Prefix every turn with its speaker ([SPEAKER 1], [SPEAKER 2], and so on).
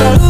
[SPEAKER 1] love.